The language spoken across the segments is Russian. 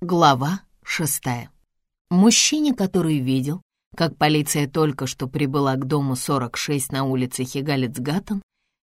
Глава шестая. Мужчине, который видел, как полиция только что прибыла к дому 46 на улице Хигалец-Гаттен,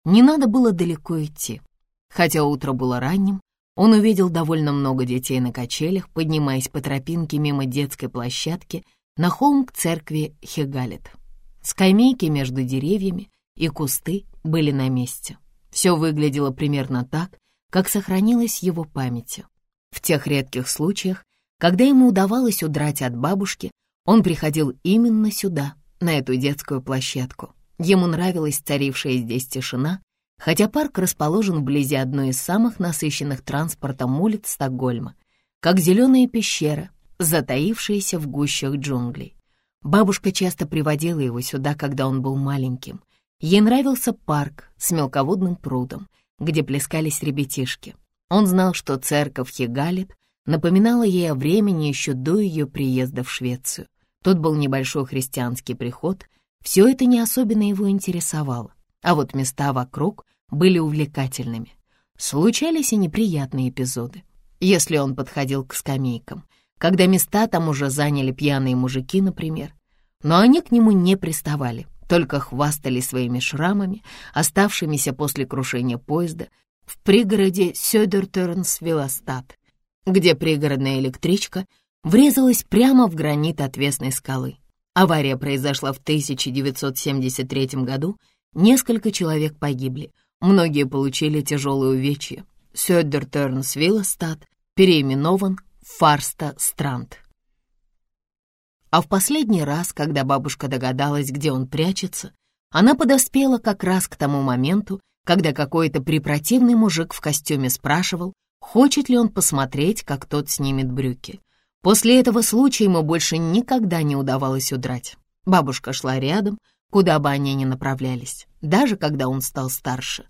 не надо было далеко идти. Хотя утро было ранним, он увидел довольно много детей на качелях, поднимаясь по тропинке мимо детской площадки на холм к церкви Хигалет. Скамейки между деревьями и кусты были на месте. Все выглядело примерно так, как сохранилось его памяти. В тех редких случаях, когда ему удавалось удрать от бабушки, он приходил именно сюда, на эту детскую площадку. Ему нравилась царившая здесь тишина, хотя парк расположен вблизи одной из самых насыщенных транспортом улиц Стокгольма, как зеленая пещера, затаившаяся в гущах джунглей. Бабушка часто приводила его сюда, когда он был маленьким. Ей нравился парк с мелководным прудом, где плескались ребятишки. Он знал, что церковь Хигалит напоминала ей о времени еще до ее приезда в Швецию. Тут был небольшой христианский приход, все это не особенно его интересовало, а вот места вокруг были увлекательными. Случались и неприятные эпизоды. Если он подходил к скамейкам, когда места там уже заняли пьяные мужики, например, но они к нему не приставали, только хвастали своими шрамами, оставшимися после крушения поезда, в пригороде Сёдертернс-Велостат, где пригородная электричка врезалась прямо в гранит отвесной скалы. Авария произошла в 1973 году, несколько человек погибли, многие получили тяжелые увечья. Сёдертернс-Велостат переименован Фарста-Странд. А в последний раз, когда бабушка догадалась, где он прячется, она подоспела как раз к тому моменту, когда какой-то препротивный мужик в костюме спрашивал, хочет ли он посмотреть, как тот снимет брюки. После этого случая ему больше никогда не удавалось удрать. Бабушка шла рядом, куда бы они ни направлялись, даже когда он стал старше.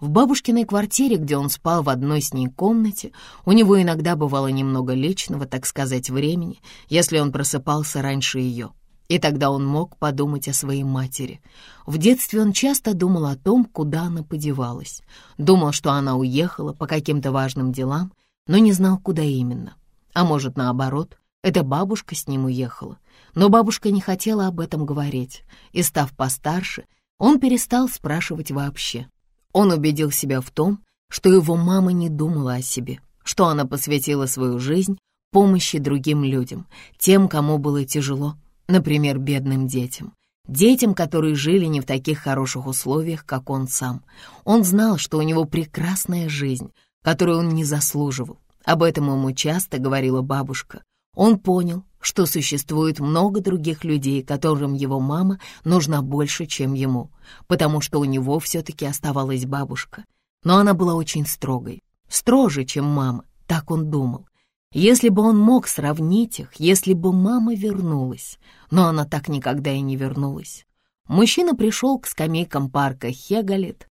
В бабушкиной квартире, где он спал в одной с ней комнате, у него иногда бывало немного личного, так сказать, времени, если он просыпался раньше ее и тогда он мог подумать о своей матери. В детстве он часто думал о том, куда она подевалась. Думал, что она уехала по каким-то важным делам, но не знал, куда именно. А может, наоборот, эта бабушка с ним уехала. Но бабушка не хотела об этом говорить, и, став постарше, он перестал спрашивать вообще. Он убедил себя в том, что его мама не думала о себе, что она посвятила свою жизнь помощи другим людям, тем, кому было тяжело, Например, бедным детям. Детям, которые жили не в таких хороших условиях, как он сам. Он знал, что у него прекрасная жизнь, которую он не заслуживал. Об этом ему часто говорила бабушка. Он понял, что существует много других людей, которым его мама нужна больше, чем ему, потому что у него все-таки оставалась бабушка. Но она была очень строгой, строже, чем мама, так он думал. Если бы он мог сравнить их, если бы мама вернулась, но она так никогда и не вернулась. Мужчина пришел к скамейкам парка Хегалит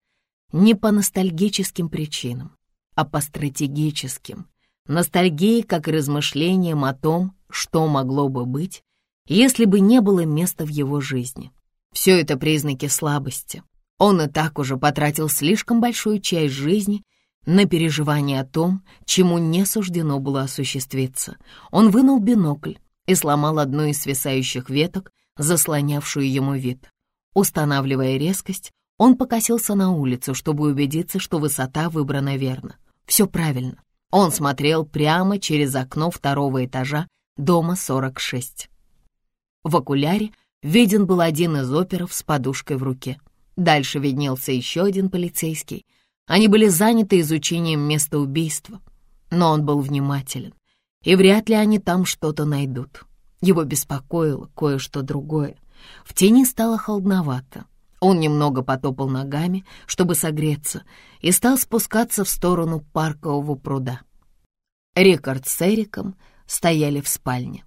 не по ностальгическим причинам, а по стратегическим. Ностальгии как размышлением о том, что могло бы быть, если бы не было места в его жизни. Все это признаки слабости. Он и так уже потратил слишком большую часть жизни на переживание о том, чему не суждено было осуществиться. Он вынул бинокль и сломал одну из свисающих веток, заслонявшую ему вид. Устанавливая резкость, он покосился на улицу, чтобы убедиться, что высота выбрана верно. Все правильно. Он смотрел прямо через окно второго этажа дома 46. В окуляре виден был один из оперов с подушкой в руке. Дальше виднелся еще один полицейский — они были заняты изучением места убийства, но он был внимателен, и вряд ли они там что-то найдут. Его беспокоило кое-что другое. В тени стало холодновато. Он немного потопал ногами, чтобы согреться, и стал спускаться в сторону паркового пруда. Рикард с Эриком стояли в спальне.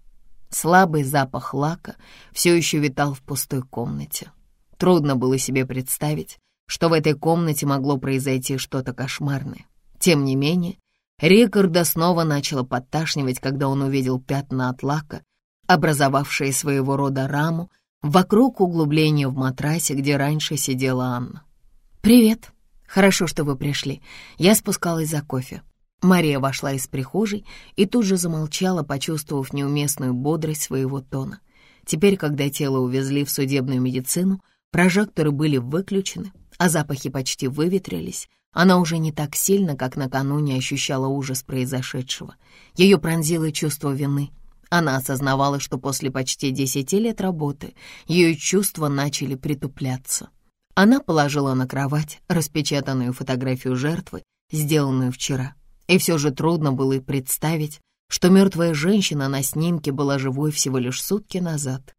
Слабый запах лака все еще витал в пустой комнате. Трудно было себе представить, что в этой комнате могло произойти что-то кошмарное. Тем не менее, Рикарда снова начало подташнивать, когда он увидел пятна от лака, образовавшие своего рода раму, вокруг углубления в матрасе, где раньше сидела Анна. «Привет. Хорошо, что вы пришли. Я спускалась за кофе». Мария вошла из прихожей и тут же замолчала, почувствовав неуместную бодрость своего тона. Теперь, когда тело увезли в судебную медицину, прожекторы были выключены, а запахи почти выветрились, она уже не так сильно, как накануне ощущала ужас произошедшего. Ее пронзило чувство вины. Она осознавала, что после почти десяти лет работы ее чувства начали притупляться. Она положила на кровать распечатанную фотографию жертвы, сделанную вчера. И все же трудно было и представить, что мертвая женщина на снимке была живой всего лишь сутки назад.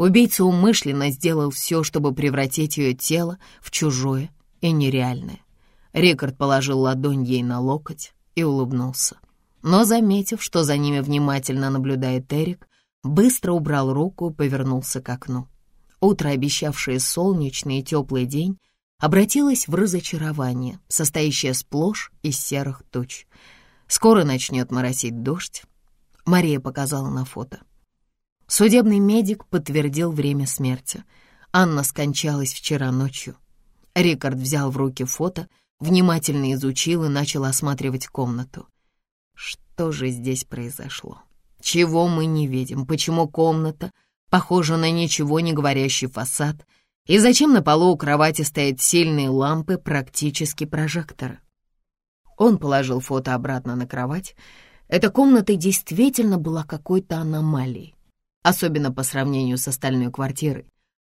Убийца умышленно сделал все, чтобы превратить ее тело в чужое и нереальное. Рикард положил ладонь ей на локоть и улыбнулся. Но, заметив, что за ними внимательно наблюдает Эрик, быстро убрал руку и повернулся к окну. Утро, обещавшее солнечный и теплый день, обратилось в разочарование, состоящее сплошь из серых туч. Скоро начнет моросить дождь. Мария показала на фото. Судебный медик подтвердил время смерти. Анна скончалась вчера ночью. Рикард взял в руки фото, внимательно изучил и начал осматривать комнату. Что же здесь произошло? Чего мы не видим? Почему комната похожа на ничего не говорящий фасад — и зачем на полу у кровати стоят сильные лампы, практически прожекторы? Он положил фото обратно на кровать. Эта комната действительно была какой-то аномалией, особенно по сравнению с остальной квартирой.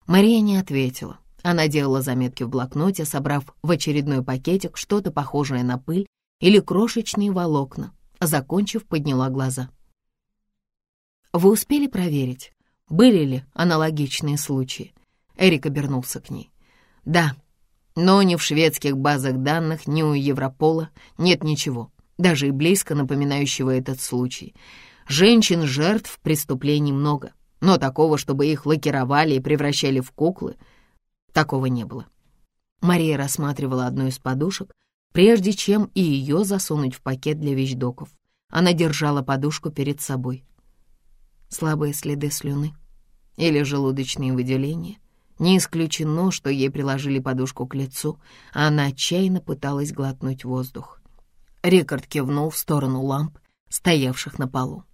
Мария не ответила. Она делала заметки в блокноте, собрав в очередной пакетик что-то похожее на пыль или крошечные волокна. Закончив, подняла глаза. «Вы успели проверить, были ли аналогичные случаи?» Эрик обернулся к ней. «Да, но ни в шведских базах данных, ни у Европола нет ничего, даже и близко напоминающего этот случай. Женщин-жертв преступлений много, но такого, чтобы их лакировали и превращали в куклы, такого не было». Мария рассматривала одну из подушек, прежде чем и ее засунуть в пакет для вещдоков. Она держала подушку перед собой. Слабые следы слюны или желудочные выделения. Не исключено, что ей приложили подушку к лицу, а она отчаянно пыталась глотнуть воздух. Рикард кивнул в сторону ламп, стоявших на полу.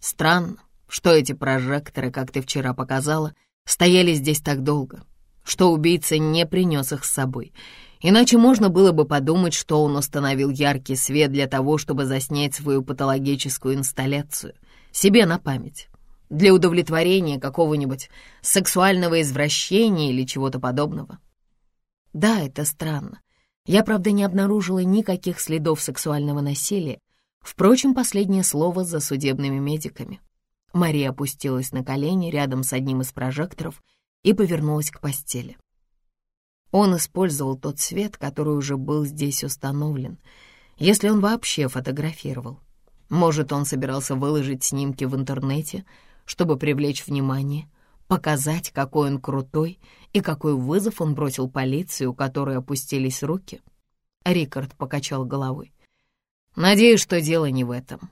«Странно, что эти прожекторы, как ты вчера показала, стояли здесь так долго, что убийца не принес их с собой. Иначе можно было бы подумать, что он установил яркий свет для того, чтобы заснять свою патологическую инсталляцию, себе на память для удовлетворения какого-нибудь сексуального извращения или чего-то подобного. Да, это странно. Я, правда, не обнаружила никаких следов сексуального насилия. Впрочем, последнее слово за судебными медиками. Мария опустилась на колени рядом с одним из прожекторов и повернулась к постели. Он использовал тот свет, который уже был здесь установлен, если он вообще фотографировал. Может, он собирался выложить снимки в интернете — чтобы привлечь внимание, показать, какой он крутой и какой вызов он бросил полиции, у которой опустились руки. Рикард покачал головой. «Надеюсь, что дело не в этом.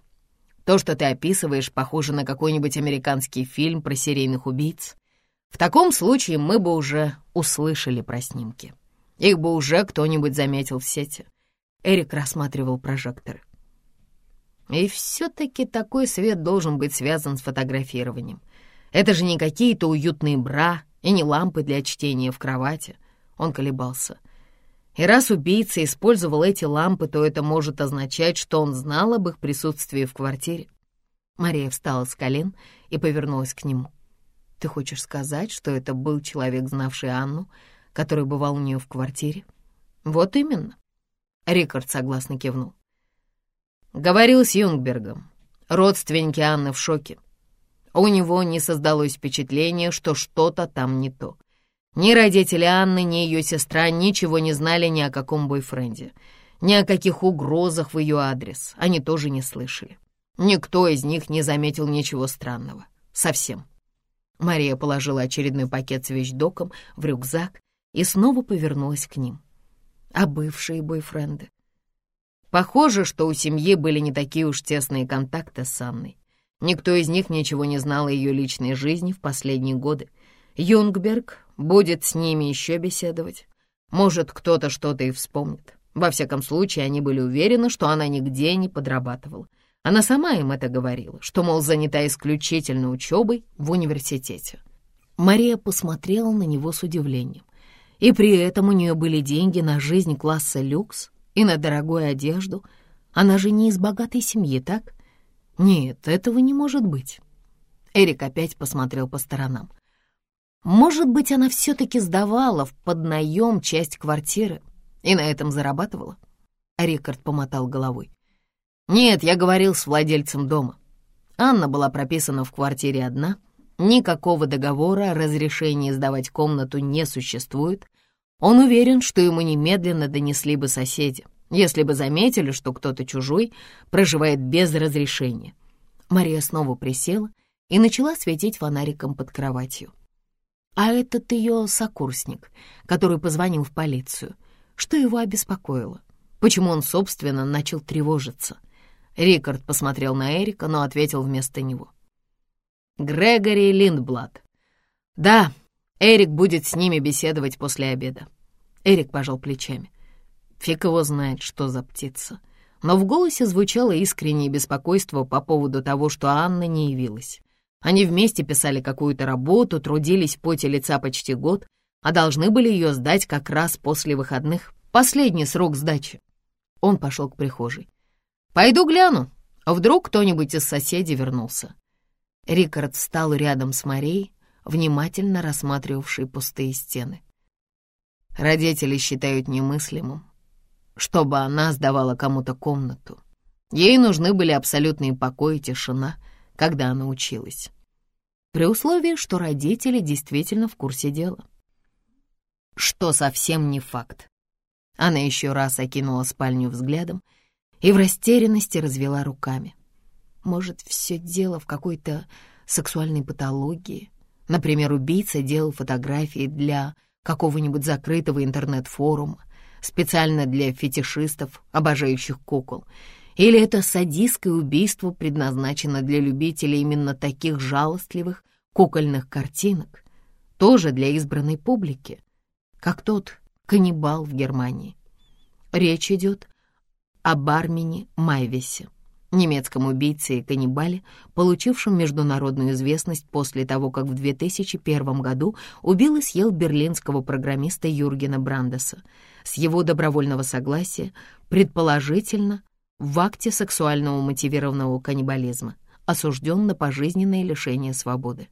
То, что ты описываешь, похоже на какой-нибудь американский фильм про серийных убийц. В таком случае мы бы уже услышали про снимки. Их бы уже кто-нибудь заметил в сети». Эрик рассматривал прожекторы. И все-таки такой свет должен быть связан с фотографированием. Это же не какие-то уютные бра и не лампы для чтения в кровати. Он колебался. И раз убийца использовал эти лампы, то это может означать, что он знал об их присутствии в квартире. Мария встала с колен и повернулась к нему. «Ты хочешь сказать, что это был человек, знавший Анну, который бывал у нее в квартире?» «Вот именно». Рикард согласно кивнул. Говорил с Юнгбергом. Родственники Анны в шоке. У него не создалось впечатление, что что-то там не то. Ни родители Анны, ни ее сестра ничего не знали ни о каком бойфренде, ни о каких угрозах в ее адрес. Они тоже не слышали. Никто из них не заметил ничего странного. Совсем. Мария положила очередной пакет с вещдоком в рюкзак и снова повернулась к ним. А бывшие бойфренды? Похоже, что у семьи были не такие уж тесные контакты с Анной. Никто из них ничего не знал о ее личной жизни в последние годы. Юнгберг будет с ними еще беседовать. Может, кто-то что-то и вспомнит. Во всяком случае, они были уверены, что она нигде не подрабатывала. Она сама им это говорила, что, мол, занята исключительно учебой в университете. Мария посмотрела на него с удивлением. И при этом у нее были деньги на жизнь класса люкс и на дорогую одежду. Она же не из богатой семьи, так? Нет, этого не может быть. Эрик опять посмотрел по сторонам. Может быть, она все-таки сдавала в поднаем часть квартиры и на этом зарабатывала? Рикард помотал головой. Нет, я говорил с владельцем дома. Анна была прописана в квартире одна, никакого договора о разрешении сдавать комнату не существует. Он уверен, что ему немедленно донесли бы соседи, если бы заметили, что кто-то чужой проживает без разрешения. Мария снова присела и начала светить фонариком под кроватью. А этот ее сокурсник, который позвонил в полицию, что его обеспокоило? Почему он, собственно, начал тревожиться? Рикард посмотрел на Эрика, но ответил вместо него. Грегори Линдблад. Да, Эрик будет с ними беседовать после обеда. Эрик пожал плечами. Фиг его знает, что за птица но в голосе звучало искреннее беспокойство по поводу того, что Анна не явилась. Они вместе писали какую-то работу, трудились в поте лица почти год, а должны были ее сдать как раз после выходных. Последний срок сдачи. Он пошел к прихожей. «Пойду гляну. Вдруг кто-нибудь из соседей вернулся». Рикард встал рядом с Марией, внимательно рассматривавшей пустые стены. Родители считают немыслимым, чтобы она сдавала кому-то комнату. Ей нужны были абсолютный покой и тишина, когда она училась. При условии, что родители действительно в курсе дела. Что совсем не факт. Она еще раз окинула спальню взглядом и в растерянности развела руками. Может, все дело в какой-то сексуальной патологии? Например, убийца делал фотографии для какого-нибудь закрытого интернет-форума, специально для фетишистов, обожающих кукол. Или это садистское убийство предназначено для любителей именно таких жалостливых кукольных картинок, тоже для избранной публики, как тот каннибал в Германии. Речь идет об Армине Майвесе, немецком убийце и каннибале, получившем международную известность после того, как в 2001 году убил и съел берлинского программиста Юргена Брандеса с его добровольного согласия, предположительно, в акте сексуального мотивированного каннибализма, осужден на пожизненное лишение свободы.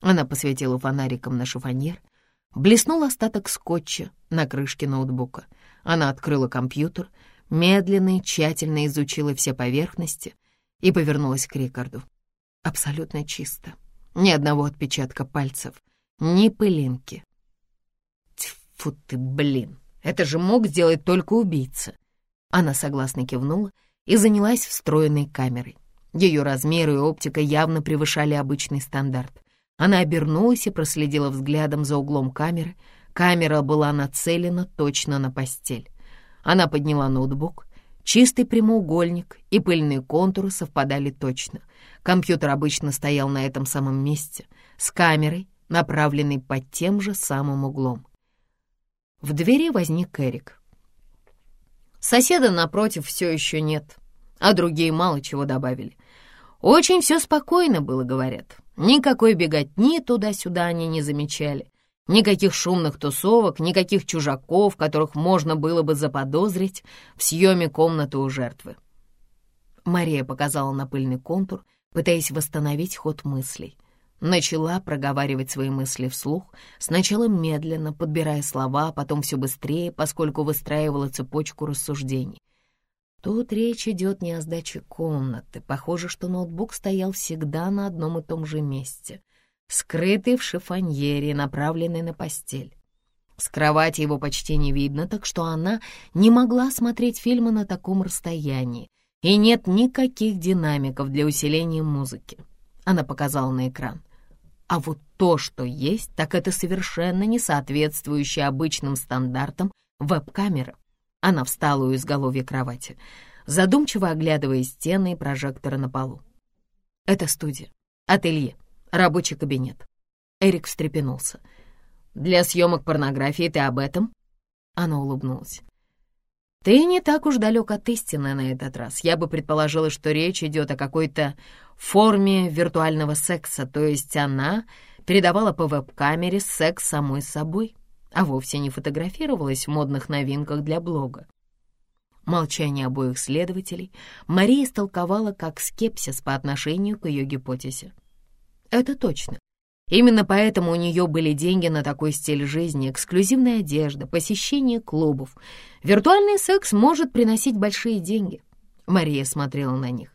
Она посветила фонариком на шифоньер, блеснул остаток скотча на крышке ноутбука. Она открыла компьютер, медленно и тщательно изучила все поверхности и повернулась к Рикарду. Абсолютно чисто. Ни одного отпечатка пальцев, ни пылинки. Тьфу ты, блин, это же мог сделать только убийца. Она согласно кивнула и занялась встроенной камерой. Ее размеры и оптика явно превышали обычный стандарт. Она обернулась и проследила взглядом за углом камеры. Камера была нацелена точно на постель. Она подняла ноутбук. Чистый прямоугольник и пыльные контуры совпадали точно. Компьютер обычно стоял на этом самом месте, с камерой, направленной под тем же самым углом. В двери возник Эрик. Соседа напротив все еще нет, а другие мало чего добавили. Очень все спокойно было, говорят. Никакой беготни туда-сюда они не замечали. Никаких шумных тусовок, никаких чужаков, которых можно было бы заподозрить в съеме комнаты у жертвы. Мария показала на пыльный контур, пытаясь восстановить ход мыслей. Начала проговаривать свои мысли вслух, сначала медленно, подбирая слова, а потом все быстрее, поскольку выстраивала цепочку рассуждений. Тут речь идет не о сдаче комнаты. Похоже, что ноутбук стоял всегда на одном и том же месте, скрытый в шифоньере, направленный на постель. С кровати его почти не видно, так что она не могла смотреть фильмы на таком расстоянии, и нет никаких динамиков для усиления музыки. Она показала на экран. А вот то, что есть, так это совершенно не соответствующее обычным стандартам веб-камера. Она встала у изголовья кровати, задумчиво оглядывая стены и прожекторы на полу. Это студия, ателье, рабочий кабинет. Эрик встрепенулся. «Для съемок порнографии ты об этом?» Она улыбнулась. Ты не так уж далек от истины на этот раз. Я бы предположила, что речь идет о какой-то форме виртуального секса, то есть она передавала по веб-камере секс самой собой, а вовсе не фотографировалась в модных новинках для блога. Молчание обоих следователей Мария истолковала как скепсис по отношению к ее гипотезе. Это точно. Именно поэтому у нее были деньги на такой стиль жизни, эксклюзивная одежда, посещение клубов. Виртуальный секс может приносить большие деньги. Мария смотрела на них.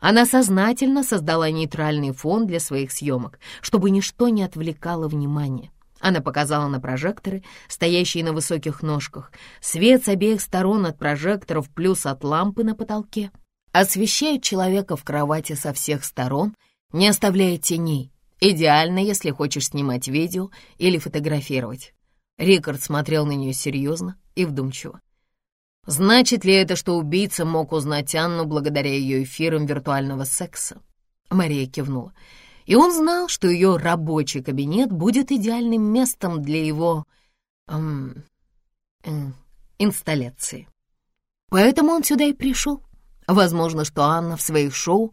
Она сознательно создала нейтральный фон для своих съемок, чтобы ничто не отвлекало внимание. Она показала на прожекторы, стоящие на высоких ножках. Свет с обеих сторон от прожекторов плюс от лампы на потолке освещает человека в кровати со всех сторон, не оставляя теней. Идеально, если хочешь снимать видео или фотографировать. Рикард смотрел на нее серьезно и вдумчиво. Значит ли это, что убийца мог узнать Анну благодаря ее эфирам виртуального секса? Мария кивнула. И он знал, что ее рабочий кабинет будет идеальным местом для его... Эм, э, инсталляции. Поэтому он сюда и пришел. Возможно, что Анна в своих шоу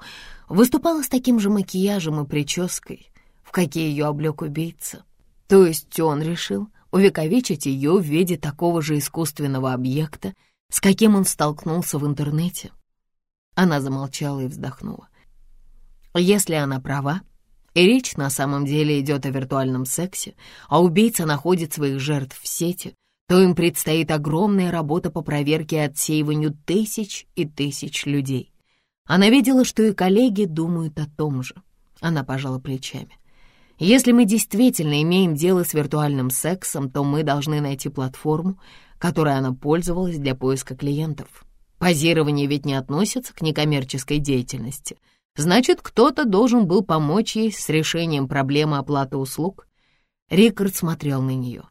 выступала с таким же макияжем и прической, какие ее облек убийца. То есть он решил увековечить ее в виде такого же искусственного объекта, с каким он столкнулся в интернете. Она замолчала и вздохнула. Если она права, и речь на самом деле идет о виртуальном сексе, а убийца находит своих жертв в сети, то им предстоит огромная работа по проверке и отсеиванию тысяч и тысяч людей. Она видела, что и коллеги думают о том же. Она пожала плечами. Если мы действительно имеем дело с виртуальным сексом, то мы должны найти платформу, которой она пользовалась для поиска клиентов. Позирование ведь не относится к некоммерческой деятельности. Значит, кто-то должен был помочь ей с решением проблемы оплаты услуг. Рикард смотрел на нее.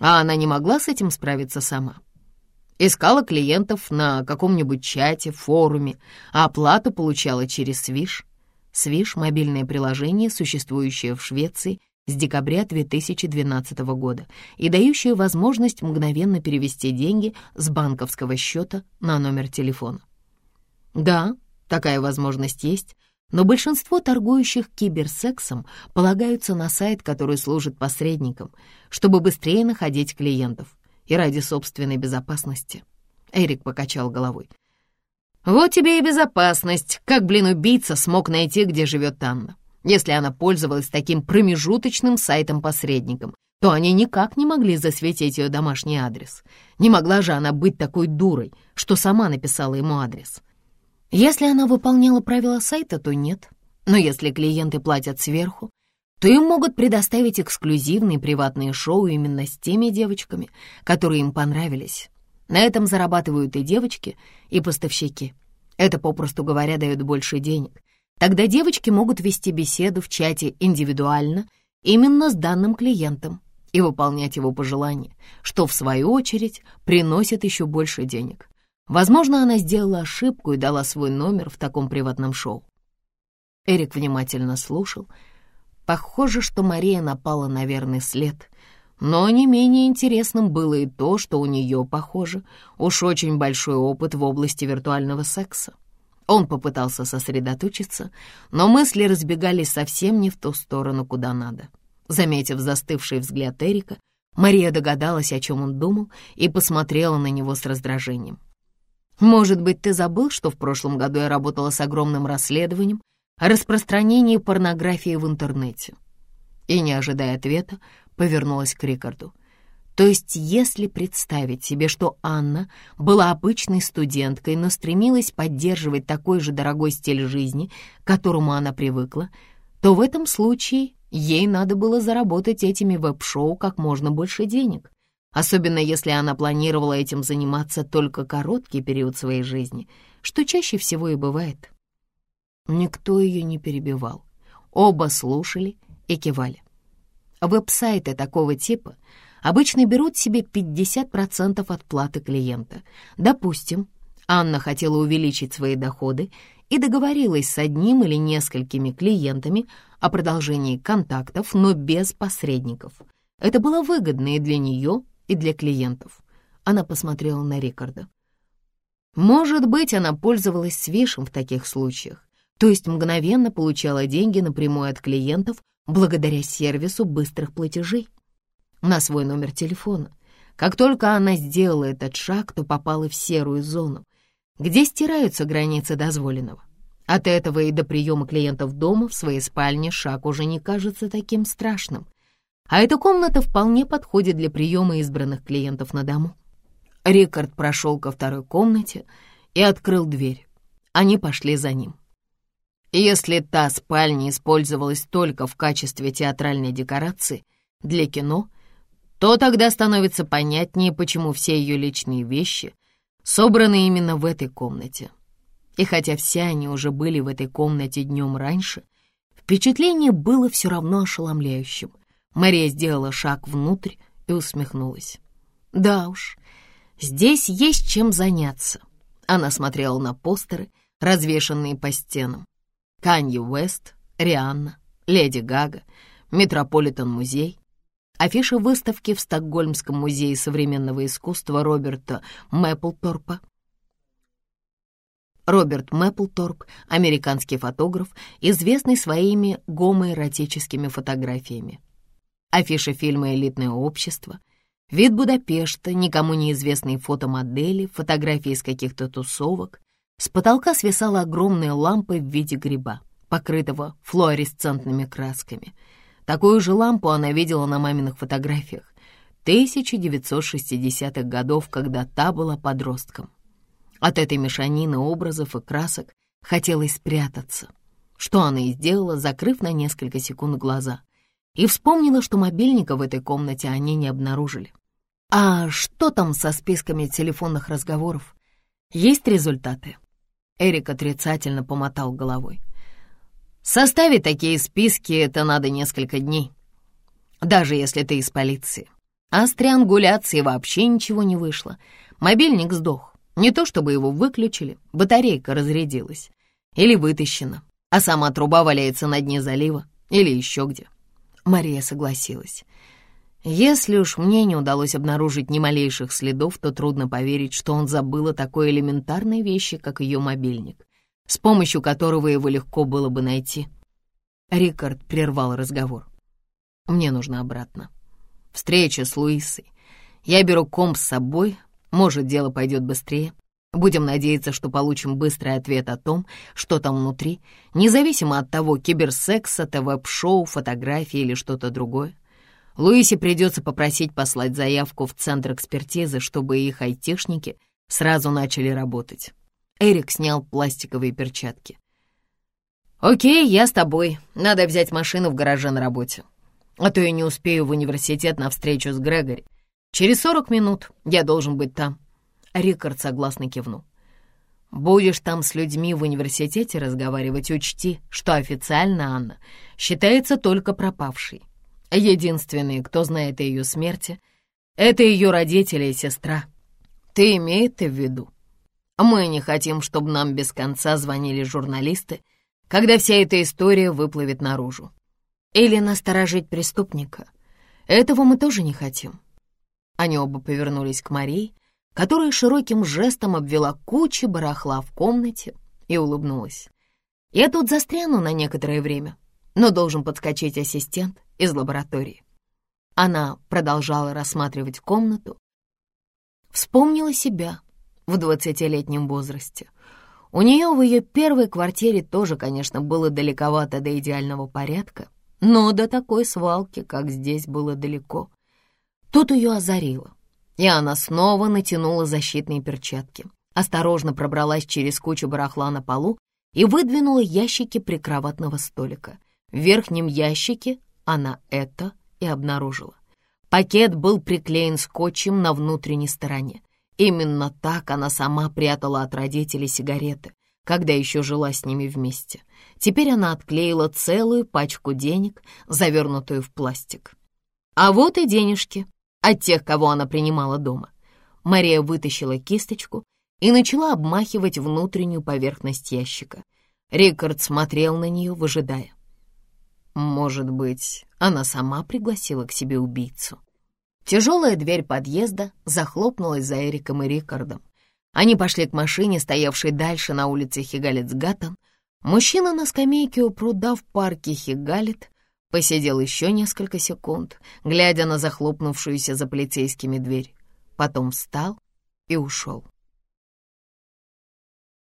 А она не могла с этим справиться сама. Искала клиентов на каком-нибудь чате, форуме, а оплату получала через Свиш. Свиш — мобильное приложение, существующее в Швеции с декабря 2012 года и дающее возможность мгновенно перевести деньги с банковского счета на номер телефона. Да, такая возможность есть, но большинство торгующих киберсексом полагаются на сайт, который служит посредником, чтобы быстрее находить клиентов и ради собственной безопасности. Эрик покачал головой. Вот тебе и безопасность. Как, блин, убийца смог найти, где живет Анна? Если она пользовалась таким промежуточным сайтом-посредником, то они никак не могли засветить ее домашний адрес. Не могла же она быть такой дурой, что сама написала ему адрес. Если она выполняла правила сайта, то нет. Но если клиенты платят сверху, то им могут предоставить эксклюзивные приватные шоу именно с теми девочками, которые им понравились. На этом зарабатывают и девочки, и поставщики. Это, попросту говоря, дает больше денег. Тогда девочки могут вести беседу в чате индивидуально именно с данным клиентом и выполнять его пожелания, что, в свою очередь, приносит еще больше денег. Возможно, она сделала ошибку и дала свой номер в таком приватном шоу. Эрик внимательно слушал. Похоже, что Мария напала на верный след — но не менее интересным было и то, что у нее, похоже, уж очень большой опыт в области виртуального секса. Он попытался сосредоточиться, но мысли разбегались совсем не в ту сторону, куда надо. Заметив застывший взгляд Эрика, Мария догадалась, о чем он думал, и посмотрела на него с раздражением. «Может быть, ты забыл, что в прошлом году я работала с огромным расследованием о распространении порнографии в интернете?» И, не ожидая ответа, повернулась к Рикарду. То есть, если представить себе, что Анна была обычной студенткой, но стремилась поддерживать такой же дорогой стиль жизни, к которому она привыкла, то в этом случае ей надо было заработать этими веб-шоу как можно больше денег, особенно если она планировала этим заниматься только короткий период своей жизни, что чаще всего и бывает. Никто ее не перебивал. Оба слушали и кивали. Веб-сайты такого типа обычно берут себе 50% от платы клиента. Допустим, Анна хотела увеличить свои доходы и договорилась с одним или несколькими клиентами о продолжении контактов, но без посредников. Это было выгодно и для нее, и для клиентов. Она посмотрела на Рикарда. Может быть, она пользовалась свишем в таких случаях, то есть мгновенно получала деньги напрямую от клиентов благодаря сервису быстрых платежей на свой номер телефона. Как только она сделала этот шаг, то попала в серую зону, где стираются границы дозволенного. От этого и до приема клиентов дома в своей спальне шаг уже не кажется таким страшным. А эта комната вполне подходит для приема избранных клиентов на дому. Рикард прошел ко второй комнате и открыл дверь. Они пошли за ним. Если та спальня использовалась только в качестве театральной декорации для кино, то тогда становится понятнее, почему все ее личные вещи собраны именно в этой комнате. И хотя все они уже были в этой комнате днем раньше, впечатление было все равно ошеломляющим. Мария сделала шаг внутрь и усмехнулась. Да уж, здесь есть чем заняться. Она смотрела на постеры, развешанные по стенам. Канье Уэст, Рианна, Леди Гага, Метрополитен-музей, афиша выставки в Стокгольмском музее современного искусства Роберта Мэпплторпа, Роберт Мэпплторп, американский фотограф, известный своими гомоэротическими фотографиями. Афиша фильма «Элитное общество», вид Будапешта, никому неизвестные фотомодели, фотографии из каких-то тусовок. С потолка свисала огромная лампа в виде гриба, покрытого флуоресцентными красками. Такую же лампу она видела на маминых фотографиях 1960-х годов, когда та была подростком. От этой мешанины образов и красок хотелось спрятаться, что она и сделала, закрыв на несколько секунд глаза, и вспомнила, что мобильника в этой комнате они не обнаружили. А что там со списками телефонных разговоров? Есть результаты? Эрик отрицательно помотал головой. Составить такие списки — это надо несколько дней. Даже если ты из полиции. А с триангуляцией вообще ничего не вышло. Мобильник сдох. Не то чтобы его выключили, батарейка разрядилась. Или вытащена, а сама труба валяется на дне залива или еще где. Мария согласилась. Если уж мне не удалось обнаружить ни малейших следов, то трудно поверить, что он забыл о такой элементарной вещи, как ее мобильник, с помощью которого его легко было бы найти. Рикард прервал разговор. «Мне нужно обратно. Встреча с Луисой. Я беру комп с собой, может, дело пойдет быстрее. Будем надеяться, что получим быстрый ответ о том, что там внутри, независимо от того, киберсекса, ТВ-шоу, фотографии или что-то другое. Луисе придется попросить послать заявку в Центр экспертизы, чтобы их айтишники сразу начали работать. Эрик снял пластиковые перчатки. «Окей, я с тобой. Надо взять машину в гараже на работе. А то я не успею в университет на встречу с Грегори. Через сорок минут я должен быть там». Рикард согласно кивнул. «Будешь там с людьми в университете разговаривать, учти, что официально Анна считается только пропавшей. Единственные, кто знает о ее смерти, это ее родители и сестра. Ты имей это в виду. Мы не хотим, чтобы нам без конца звонили журналисты, когда вся эта история выплывет наружу. Или насторожить преступника. Этого мы тоже не хотим. Они оба повернулись к Марии, которая широким жестом обвела кучи барахла в комнате и улыбнулась. «Я тут застряну на некоторое время, но должен подскочить ассистент из лаборатории». Она продолжала рассматривать комнату, вспомнила себя в двадцатилетнем возрасте. У нее в ее первой квартире тоже, конечно, было далековато до идеального порядка, но до такой свалки, как здесь, было далеко. Тут ее озарило, и она снова натянула защитные перчатки, осторожно пробралась через кучу барахла на полу и выдвинула ящики прикроватного столика. В верхнем ящике она это и обнаружила. Пакет был приклеен скотчем на внутренней стороне. Именно так она сама прятала от родителей сигареты, когда еще жила с ними вместе. Теперь она отклеила целую пачку денег, завернутую в пластик. А вот и денежки, от тех, кого она принимала дома. Мария вытащила кисточку и начала обмахивать внутреннюю поверхность ящика. Рикард смотрел на нее, выжидая. Может быть, она сама пригласила к себе убийцу. Тяжелая дверь подъезда захлопнулась за Эриком и Рикардом. Они пошли к машине, стоявшей дальше на улице Хигалец-Гаттон. Мужчина на скамейке у пруда в парке Хигалет посидел еще несколько секунд, глядя на захлопнувшуюся за полицейскими дверь. Потом встал и ушел.